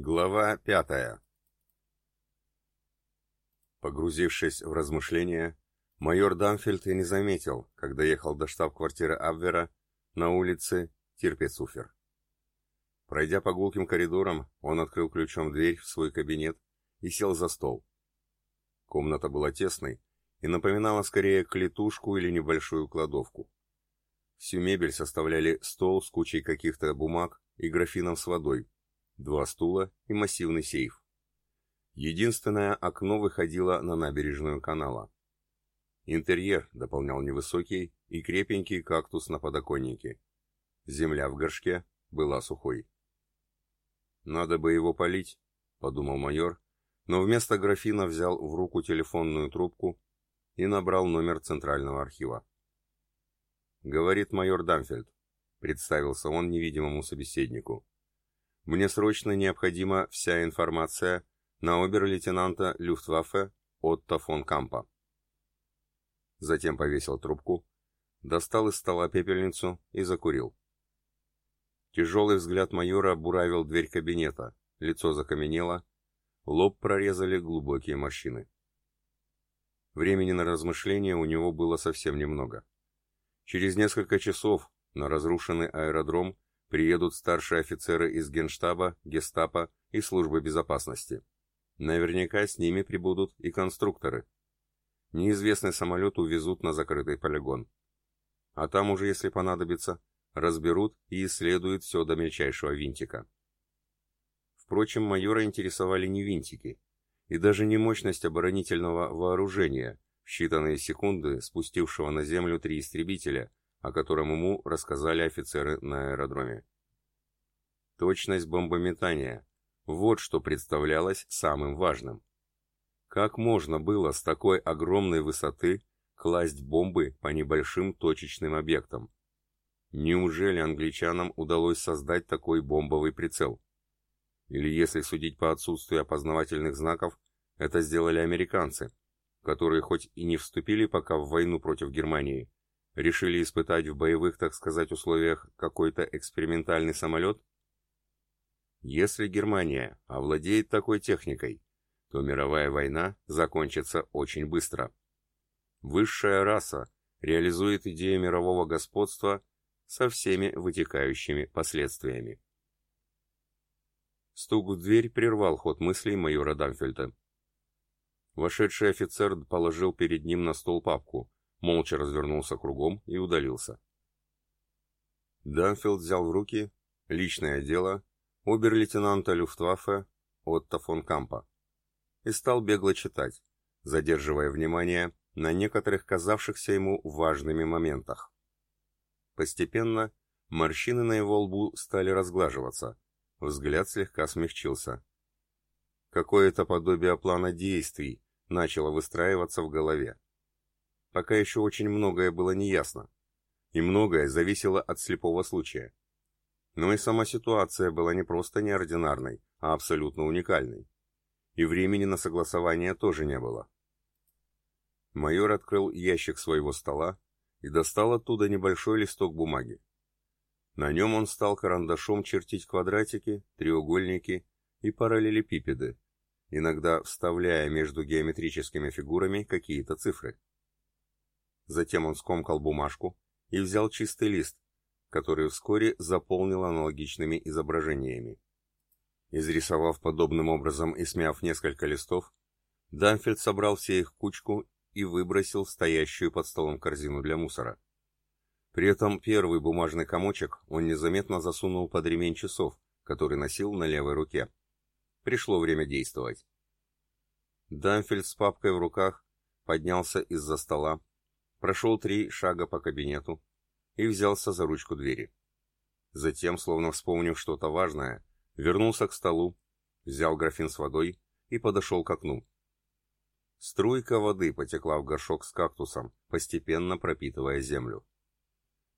Глава пятая Погрузившись в размышления, майор Дамфельд и не заметил, когда ехал до штаб-квартиры Абвера на улице Тирпецуфер. Пройдя по гулким коридорам, он открыл ключом дверь в свой кабинет и сел за стол. Комната была тесной и напоминала скорее клетушку или небольшую кладовку. Всю мебель составляли стол с кучей каких-то бумаг и графином с водой, два стула и массивный сейф. Единственное окно выходило на набережную канала. Интерьер дополнял невысокий и крепенький кактус на подоконнике. Земля в горшке была сухой. «Надо бы его полить», — подумал майор, но вместо графина взял в руку телефонную трубку и набрал номер Центрального архива. «Говорит майор Дамфельд», — представился он невидимому собеседнику. «Мне срочно необходима вся информация на обер-лейтенанта Люфтваффе Отто фон Кампа». Затем повесил трубку, достал из стола пепельницу и закурил. Тяжелый взгляд майора буравил дверь кабинета, лицо закаменело, лоб прорезали глубокие морщины. Времени на размышления у него было совсем немного. Через несколько часов на разрушенный аэродром приедут старшие офицеры из Генштаба, Гестапо и Службы безопасности. Наверняка с ними прибудут и конструкторы. Неизвестный самолет увезут на закрытый полигон. А там уже, если понадобится, разберут и исследуют все до мельчайшего винтика. Впрочем, майора интересовали не винтики, и даже не мощность оборонительного вооружения, считанные секунды спустившего на землю три истребителя, о котором ему рассказали офицеры на аэродроме. Точность бомбометания – вот что представлялось самым важным. Как можно было с такой огромной высоты класть бомбы по небольшим точечным объектам? Неужели англичанам удалось создать такой бомбовый прицел? Или, если судить по отсутствию опознавательных знаков, это сделали американцы, которые хоть и не вступили пока в войну против Германии, решили испытать в боевых, так сказать, условиях какой-то экспериментальный самолет? Если Германия овладеет такой техникой, то мировая война закончится очень быстро. Высшая раса реализует идею мирового господства со всеми вытекающими последствиями. Стук в дверь прервал ход мыслей майора Дамфельта. Вошедший офицер положил перед ним на стол папку, молча развернулся кругом и удалился. Дамфилд взял в руки личное дело обер-лейтенанта Люфтваффе Отто фон Кампа и стал бегло читать, задерживая внимание на некоторых казавшихся ему важными моментах. Постепенно морщины на его лбу стали разглаживаться, взгляд слегка смягчился. Какое-то подобие плана действий, начало выстраиваться в голове. Пока еще очень многое было неясно, и многое зависело от слепого случая. Но и сама ситуация была не просто неординарной, а абсолютно уникальной. И времени на согласование тоже не было. Майор открыл ящик своего стола и достал оттуда небольшой листок бумаги. На нем он стал карандашом чертить квадратики, треугольники и параллелепипеды, иногда вставляя между геометрическими фигурами какие-то цифры. Затем он скомкал бумажку и взял чистый лист, который вскоре заполнил аналогичными изображениями. Изрисовав подобным образом и смяв несколько листов, Дамфельд собрал все их кучку и выбросил в стоящую под столом корзину для мусора. При этом первый бумажный комочек он незаметно засунул под ремень часов, который носил на левой руке. Пришло время действовать. Дамфельд с папкой в руках поднялся из-за стола, прошел три шага по кабинету и взялся за ручку двери. Затем, словно вспомнив что-то важное, вернулся к столу, взял графин с водой и подошел к окну. Струйка воды потекла в горшок с кактусом, постепенно пропитывая землю.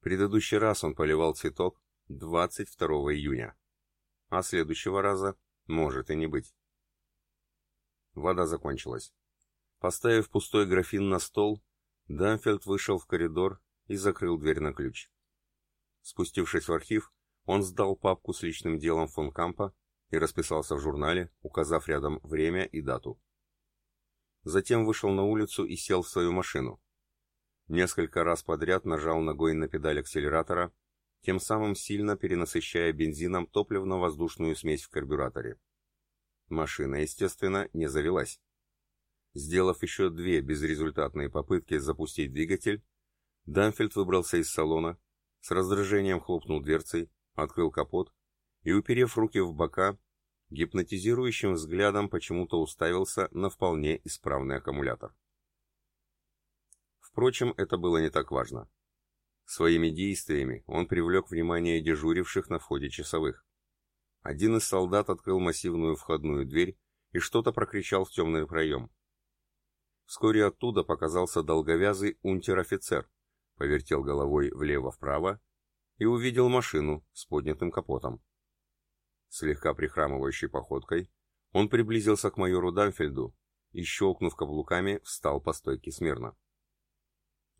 Предыдущий раз он поливал цветок 22 июня, а следующего раза может и не быть. Вода закончилась. Поставив пустой графин на стол, Дамфельд вышел в коридор и закрыл дверь на ключ. Спустившись в архив, он сдал папку с личным делом фон Кампа и расписался в журнале, указав рядом время и дату. Затем вышел на улицу и сел в свою машину. Несколько раз подряд нажал ногой на педаль акселератора, тем самым сильно перенасыщая бензином топливно-воздушную смесь в карбюраторе. Машина, естественно, не завелась. Сделав еще две безрезультатные попытки запустить двигатель, Дамфельд выбрался из салона, с раздражением хлопнул дверцей, открыл капот и, уперев руки в бока, гипнотизирующим взглядом почему-то уставился на вполне исправный аккумулятор. Впрочем, это было не так важно. Своими действиями он привлек внимание дежуривших на входе часовых. Один из солдат открыл массивную входную дверь и что-то прокричал в темный проем. Вскоре оттуда показался долговязый унтер-офицер, повертел головой влево-вправо и увидел машину с поднятым капотом. Слегка прихрамывающей походкой он приблизился к майору Дамфельду и, щелкнув каблуками, встал по стойке смирно.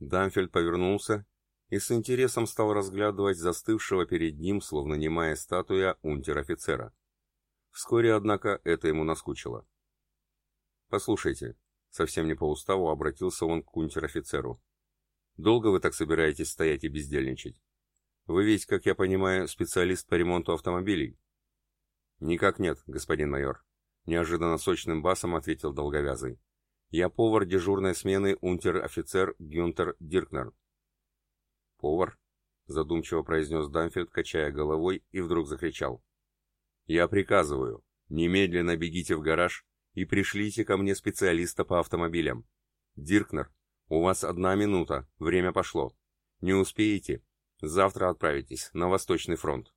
Дамфельд повернулся и с интересом стал разглядывать застывшего перед ним, словно немая статуя, унтер-офицера. Вскоре, однако, это ему наскучило. «Послушайте», — совсем не по уставу обратился он к унтер-офицеру, «долго вы так собираетесь стоять и бездельничать? Вы ведь, как я понимаю, специалист по ремонту автомобилей?» «Никак нет, господин майор», — неожиданно сочным басом ответил долговязый. «Я повар дежурной смены унтер-офицер Гюнтер Диркнер». «Повар?» — задумчиво произнес Дамфельд, качая головой, и вдруг закричал. «Я приказываю, немедленно бегите в гараж и пришлите ко мне специалиста по автомобилям. Диркнер, у вас одна минута, время пошло. Не успеете? Завтра отправитесь на Восточный фронт».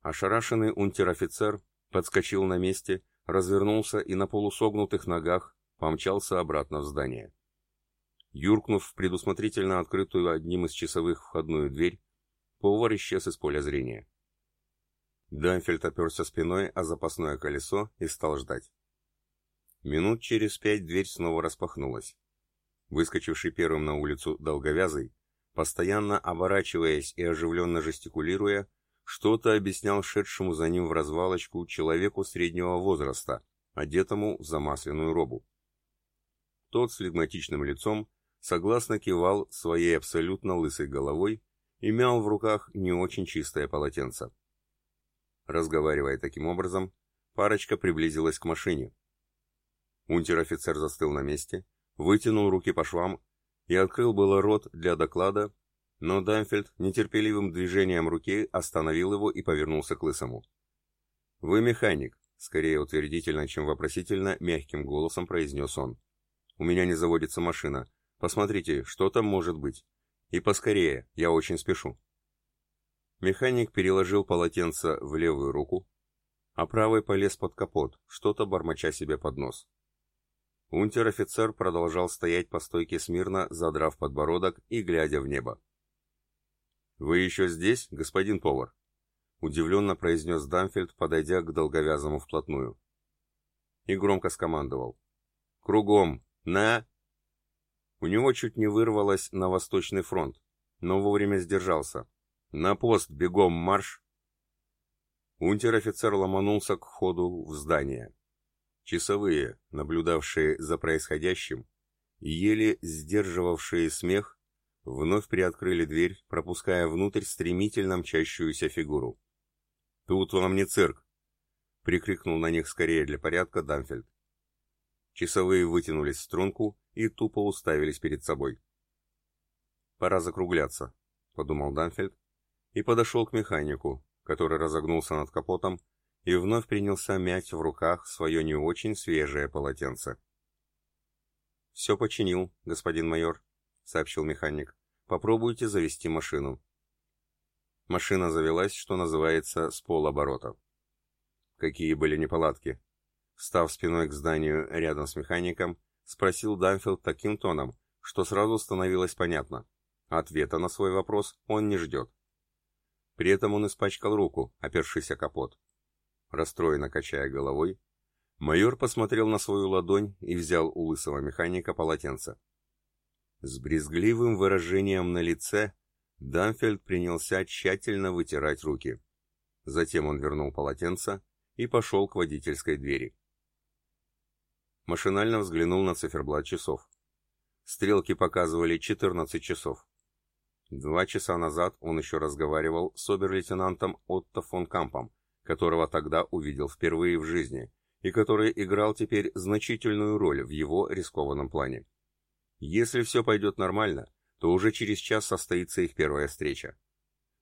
Ошарашенный унтер-офицер подскочил на месте, развернулся и на полусогнутых ногах помчался обратно в здание. Юркнув в предусмотрительно открытую одним из часовых входную дверь, повар исчез из поля зрения. Дамфельд оперся спиной о запасное колесо и стал ждать. Минут через пять дверь снова распахнулась. Выскочивший первым на улицу долговязый, постоянно оборачиваясь и оживленно жестикулируя, что-то объяснял шедшему за ним в развалочку человеку среднего возраста, одетому в замасленную робу. Тот с флегматичным лицом согласно кивал своей абсолютно лысой головой и мял в руках не очень чистое полотенце. Разговаривая таким образом, парочка приблизилась к машине. Унтер-офицер застыл на месте, вытянул руки по швам и открыл было рот для доклада, но Дамфельд нетерпеливым движением руки остановил его и повернулся к Лысому. «Вы механик», — скорее утвердительно, чем вопросительно, мягким голосом произнес он. «У меня не заводится машина. Посмотрите, что там может быть. И поскорее, я очень спешу». Механик переложил полотенце в левую руку, а правый полез под капот, что-то бормоча себе под нос. Унтер-офицер продолжал стоять по стойке смирно, задрав подбородок и глядя в небо. «Вы еще здесь, господин повар?» — удивленно произнес Дамфельд, подойдя к долговязому вплотную. И громко скомандовал. «Кругом! На...» У него чуть не вырвалось на Восточный фронт, но вовремя сдержался. «На пост! Бегом марш!» Унтер-офицер ломанулся к входу в здание. Часовые, наблюдавшие за происходящим, еле сдерживавшие смех, вновь приоткрыли дверь, пропуская внутрь стремительно мчащуюся фигуру. «Тут вам не цирк!» — прикрикнул на них скорее для порядка Дамфельд. Часовые вытянулись в струнку и тупо уставились перед собой. «Пора закругляться», — подумал Дамфельд, и подошел к механику, который разогнулся над капотом и вновь принялся мять в руках свое не очень свежее полотенце. «Все починил, господин майор», — сообщил механик. Попробуйте завести машину. Машина завелась, что называется, с полоборота. Какие были неполадки? Встав спиной к зданию рядом с механиком, спросил Дамфилд таким тоном, что сразу становилось понятно. Ответа на свой вопрос он не ждет. При этом он испачкал руку, опершись о капот. Расстроенно качая головой, майор посмотрел на свою ладонь и взял у лысого механика полотенце. С брезгливым выражением на лице Дамфельд принялся тщательно вытирать руки. Затем он вернул полотенце и пошел к водительской двери. Машинально взглянул на циферблат часов. Стрелки показывали 14 часов. Два часа назад он еще разговаривал с обер-лейтенантом Отто фон Кампом, которого тогда увидел впервые в жизни, и который играл теперь значительную роль в его рискованном плане. Если все пойдет нормально, то уже через час состоится их первая встреча.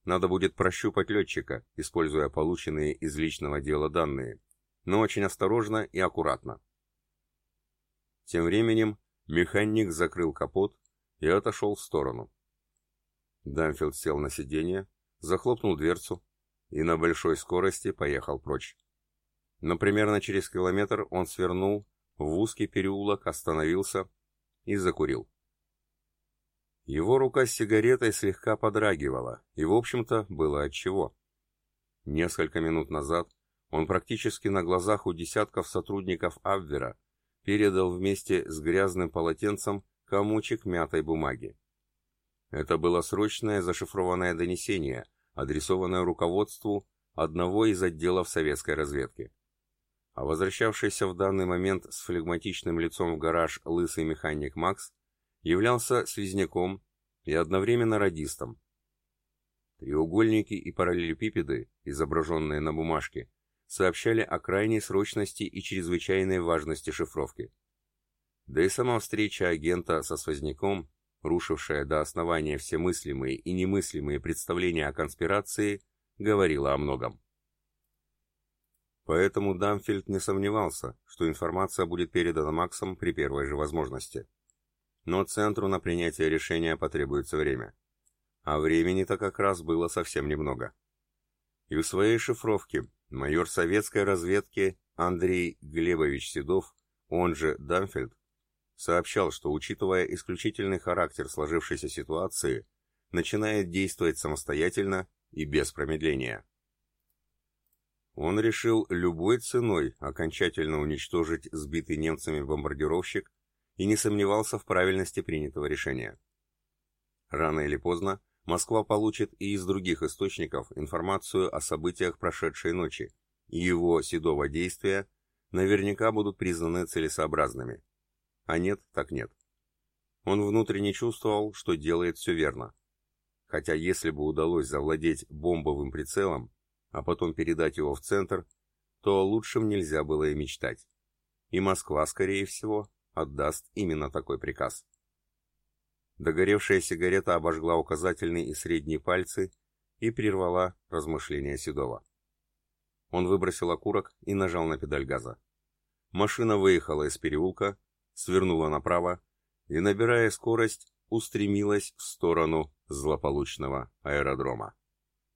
Надо будет прощупать летчика, используя полученные из личного дела данные, но очень осторожно и аккуратно. Тем временем механик закрыл капот и отошел в сторону. Дамфилд сел на сиденье, захлопнул дверцу и на большой скорости поехал прочь. Но примерно через километр он свернул в узкий переулок, остановился и закурил. Его рука с сигаретой слегка подрагивала, и, в общем-то, было отчего. Несколько минут назад он практически на глазах у десятков сотрудников Абвера передал вместе с грязным полотенцем комочек мятой бумаги. Это было срочное зашифрованное донесение, адресованное руководству одного из отделов советской разведки. А возвращавшийся в данный момент с флегматичным лицом в гараж лысый механик Макс являлся связняком и одновременно радистом. Треугольники и параллелепипеды, изображенные на бумажке, сообщали о крайней срочности и чрезвычайной важности шифровки. Да и сама встреча агента со связняком, рушившая до основания все мыслимые и немыслимые представления о конспирации, говорила о многом. Поэтому Дамфельд не сомневался, что информация будет передана Максом при первой же возможности но центру на принятие решения потребуется время. А времени-то как раз было совсем немного. И в своей шифровке майор советской разведки Андрей Глебович Седов, он же Дамфельд, сообщал, что, учитывая исключительный характер сложившейся ситуации, начинает действовать самостоятельно и без промедления. Он решил любой ценой окончательно уничтожить сбитый немцами бомбардировщик и не сомневался в правильности принятого решения. Рано или поздно Москва получит и из других источников информацию о событиях прошедшей ночи, и его седого действия наверняка будут признаны целесообразными. А нет, так нет. Он внутренне чувствовал, что делает все верно. Хотя если бы удалось завладеть бомбовым прицелом, а потом передать его в центр, то лучшим нельзя было и мечтать. И Москва, скорее всего, отдаст именно такой приказ. Догоревшая сигарета обожгла указательный и средний пальцы и прервала размышления Седова. Он выбросил окурок и нажал на педаль газа. Машина выехала из переулка, свернула направо и, набирая скорость, устремилась в сторону злополучного аэродрома.